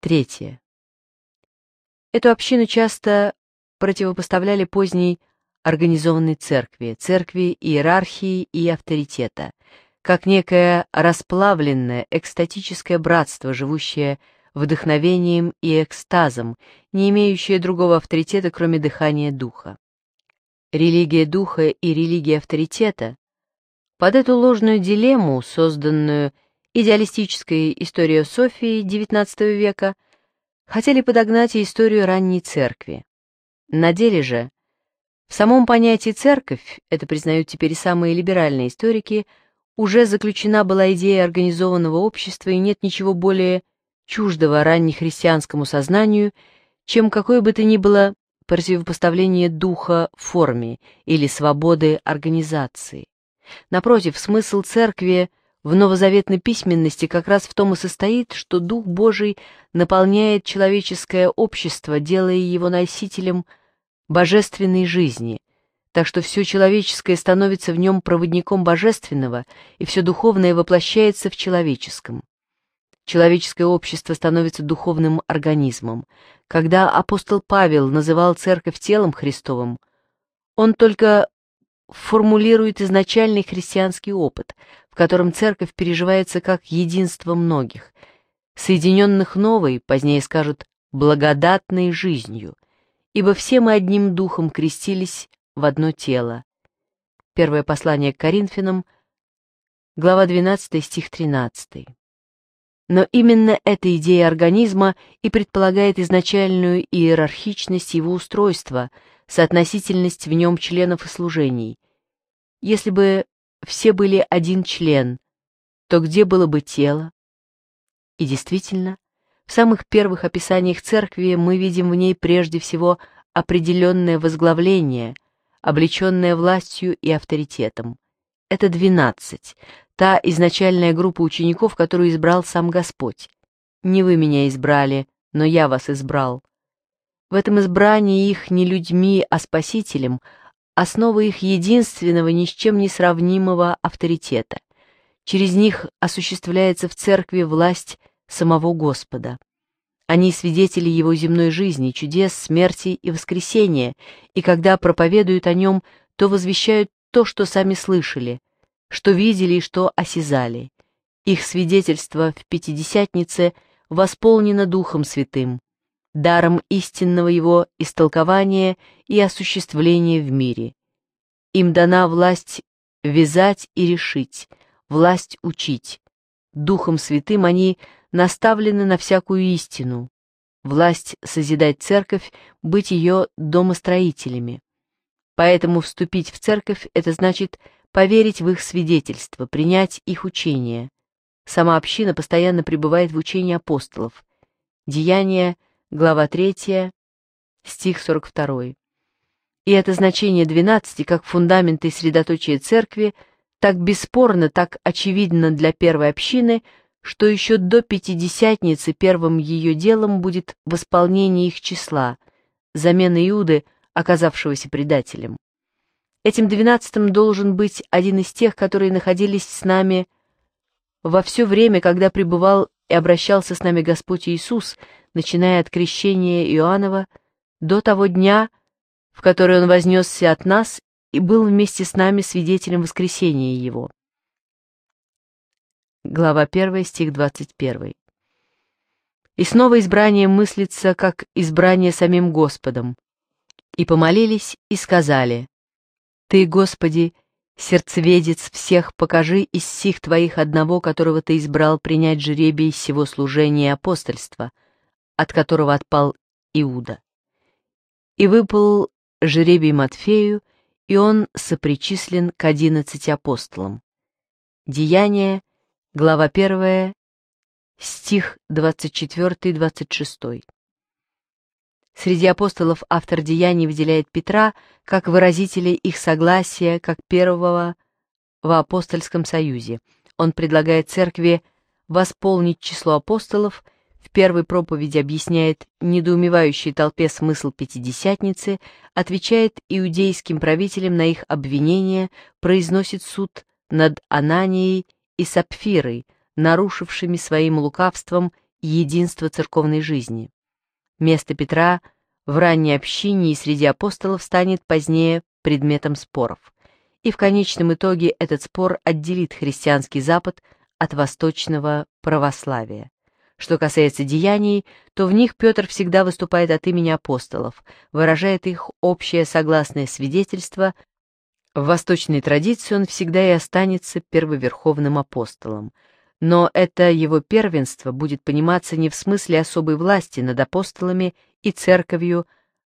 Третье. Эту общину часто противопоставляли поздней организованной церкви, церкви иерархии и авторитета, как некое расплавленное экстатическое братство, живущее вдохновением и экстазом, не имеющее другого авторитета, кроме дыхания духа. Религия духа и религия авторитета. Под эту ложную дилемму, созданную Идеалистическая история Софии XIX века хотели подогнать и историю ранней церкви. На деле же, в самом понятии «церковь», это признают теперь самые либеральные историки, уже заключена была идея организованного общества и нет ничего более чуждого раннехристианскому сознанию, чем какое бы то ни было противопоставление духа форме или свободы организации. Напротив, смысл церкви – в новозаветной письменности как раз в том и состоит, что Дух Божий наполняет человеческое общество, делая его носителем божественной жизни, так что все человеческое становится в нем проводником божественного, и все духовное воплощается в человеческом. Человеческое общество становится духовным организмом. Когда апостол Павел называл церковь телом Христовым, он только формулирует изначальный христианский опыт, в котором церковь переживается как единство многих, соединенных новой, позднее скажут, благодатной жизнью, ибо все мы одним духом крестились в одно тело. Первое послание к Коринфянам, глава 12, стих 13. Но именно эта идея организма и предполагает изначальную иерархичность его устройства, соотносительность в нем членов и служений. Если бы все были один член, то где было бы тело? И действительно, в самых первых описаниях церкви мы видим в ней прежде всего определенное возглавление, облеченное властью и авторитетом. Это двенадцать, та изначальная группа учеников, которую избрал сам Господь. «Не вы меня избрали, но я вас избрал». В этом избрании их не людьми, а спасителем – основа их единственного, ни с чем не сравнимого авторитета. Через них осуществляется в церкви власть самого Господа. Они свидетели его земной жизни, чудес, смерти и воскресения, и когда проповедуют о нем, то возвещают то, что сами слышали, что видели и что осязали. Их свидетельство в Пятидесятнице восполнено Духом Святым, даром истинного его истолкования и осуществления в мире. Им дана власть вязать и решить, власть учить. Духом Святым они наставлены на всякую истину. Власть созидать церковь, быть ее домостроителями. Поэтому вступить в церковь – это значит поверить в их свидетельство, принять их учение. Сама община постоянно пребывает в учении апостолов. Деяния – глава 3, стих 42. И это значение 12 как фундамента и средоточия церкви так бесспорно, так очевидно для первой общины, что еще до Пятидесятницы первым ее делом будет восполнение их числа, замена Иуды, оказавшегося предателем. Этим двенадцатым должен быть один из тех, которые находились с нами во все время, когда пребывал и обращался с нами Господь Иисус – начиная от крещения Иоаннова до того дня, в который он вознесся от нас и был вместе с нами свидетелем воскресения его. Глава 1, стих 21. И снова избрание мыслится, как избрание самим Господом. И помолились, и сказали, «Ты, Господи, сердцеведец всех, покажи из сих Твоих одного, которого Ты избрал принять жребий сего служения и апостольства» от которого отпал Иуда. И выпал жребий Матфею, и он сопричислен к одиннадцати апостолам. Деяние, глава 1, стих 24-26. Среди апостолов автор деяний выделяет Петра как выразителя их согласия, как первого в апостольском союзе. Он предлагает церкви восполнить число апостолов – в первой проповеди объясняет недоумевающей толпе смысл Пятидесятницы, отвечает иудейским правителям на их обвинения, произносит суд над Ананией и Сапфирой, нарушившими своим лукавством единство церковной жизни. Место Петра в ранней общине и среди апостолов станет позднее предметом споров. И в конечном итоге этот спор отделит христианский Запад от восточного православия. Что касается деяний, то в них Петр всегда выступает от имени апостолов, выражает их общее согласное свидетельство. В восточной традиции он всегда и останется первоверховным апостолом. Но это его первенство будет пониматься не в смысле особой власти над апостолами и церковью,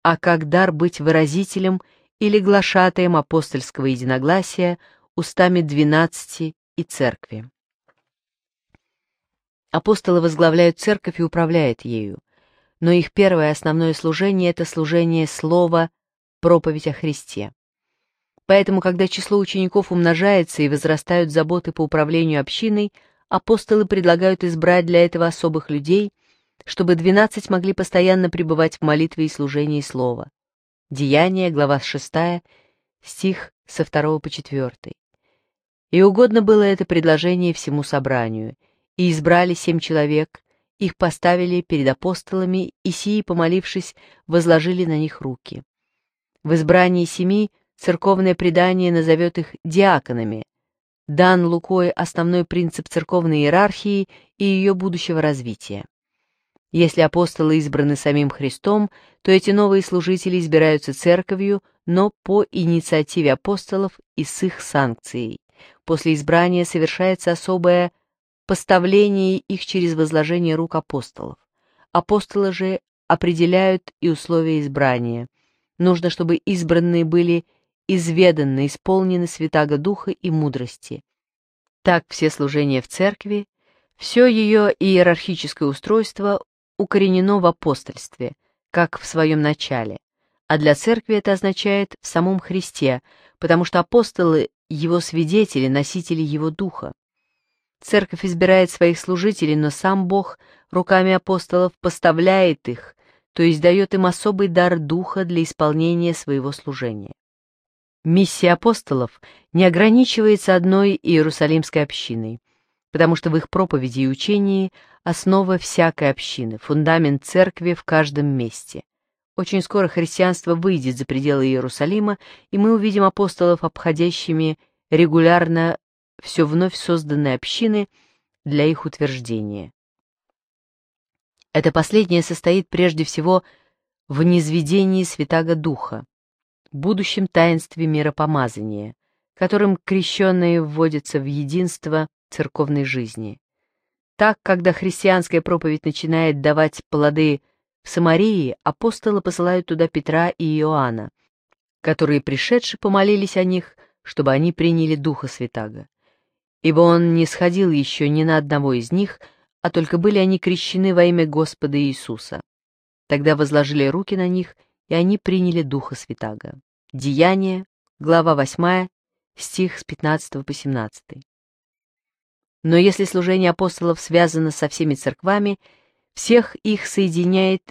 а как дар быть выразителем или глашатаем апостольского единогласия устами двенадцати и церкви. Апостолы возглавляют церковь и управляют ею, но их первое основное служение – это служение слова, проповедь о Христе. Поэтому, когда число учеников умножается и возрастают заботы по управлению общиной, апостолы предлагают избрать для этого особых людей, чтобы 12 могли постоянно пребывать в молитве и служении слова. Деяние, глава 6, стих со 2 по 4. И угодно было это предложение всему собранию – и избрали семь человек, их поставили перед апостолами, и сии, помолившись, возложили на них руки. В избрании семи церковное предание назовет их диаконами. Дан Лукой основной принцип церковной иерархии и ее будущего развития. Если апостолы избраны самим Христом, то эти новые служители избираются церковью, но по инициативе апостолов и с их санкцией. После избрания совершается особое поставлении их через возложение рук апостолов. Апостолы же определяют и условия избрания. Нужно, чтобы избранные были изведаны, исполнены святаго духа и мудрости. Так все служения в церкви, все ее иерархическое устройство укоренено в апостольстве, как в своем начале. А для церкви это означает в самом Христе, потому что апостолы – его свидетели, носители его духа. Церковь избирает своих служителей, но сам Бог руками апостолов поставляет их, то есть дает им особый дар духа для исполнения своего служения. Миссия апостолов не ограничивается одной иерусалимской общиной, потому что в их проповеди и учении основа всякой общины, фундамент церкви в каждом месте. Очень скоро христианство выйдет за пределы Иерусалима, и мы увидим апостолов, обходящими регулярно все вновь созданной общины для их утверждения. Это последнее состоит прежде всего в низведении Святаго Духа, будущем таинстве миропомазания, которым крещенные вводятся в единство церковной жизни. Так, когда христианская проповедь начинает давать плоды в Самарии, апостолы посылают туда Петра и Иоанна, которые, пришедшие, помолились о них, чтобы они приняли Духа Святаго ибо он не сходил еще ни на одного из них, а только были они крещены во имя Господа Иисуса. Тогда возложили руки на них, и они приняли Духа Святаго. Деяние, глава 8, стих с 15 по 17. Но если служение апостолов связано со всеми церквами, всех их соединяет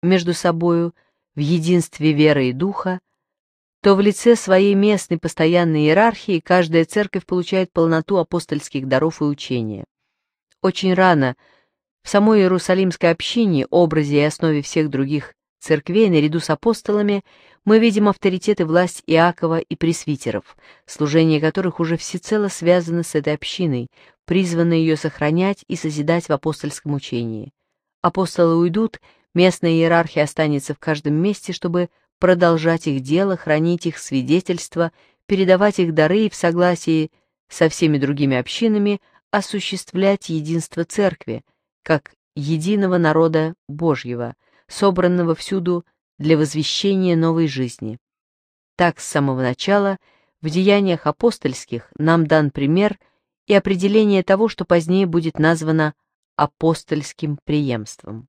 между собою в единстве веры и духа то в лице своей местной постоянной иерархии каждая церковь получает полноту апостольских даров и учения. Очень рано в самой Иерусалимской общине, образе и основе всех других церквей, наряду с апостолами, мы видим авторитет и власть Иакова и пресвитеров, служение которых уже всецело связано с этой общиной, призвано ее сохранять и созидать в апостольском учении. Апостолы уйдут, местная иерархия останется в каждом месте, чтобы продолжать их дело, хранить их свидетельства, передавать их дары и в согласии со всеми другими общинами осуществлять единство церкви, как единого народа Божьего, собранного всюду для возвещения новой жизни. Так с самого начала в деяниях апостольских нам дан пример и определение того, что позднее будет названо апостольским преемством.